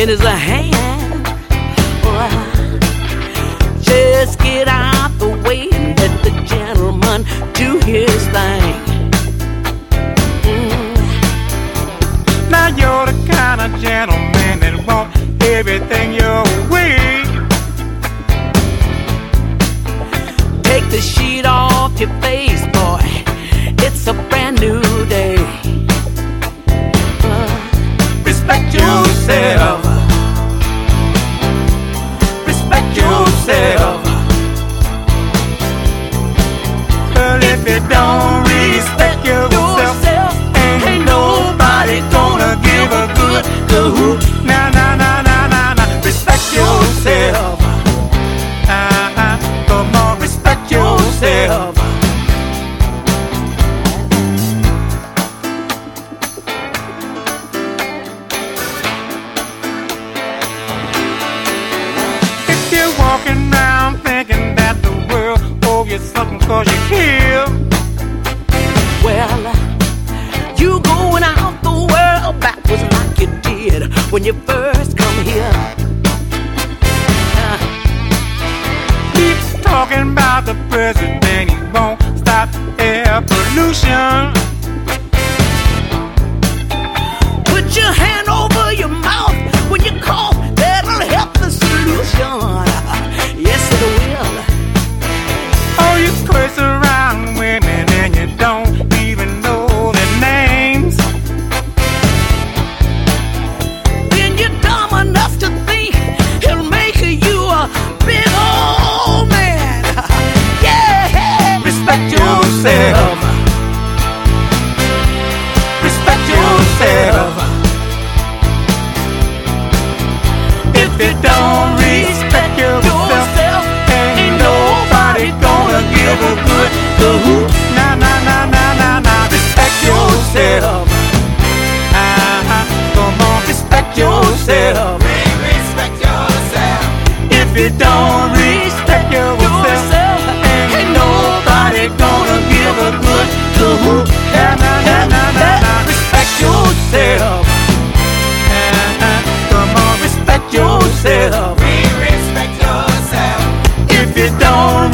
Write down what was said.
in his hand. Oh, just get out the way and let the gentleman do his thing. Mm. Now you're the kind of gentleman cause you hear. Well, uh, you going out the world backwards like you did when you first come here. Keeps talking about the president, he won't stop air pollution. you don't respect yourself, ain't nobody gonna give a good to who. Nah, nah, nah, nah, nah, nah. Respect yourself. Come on, respect yourself. We respect yourself. If you don't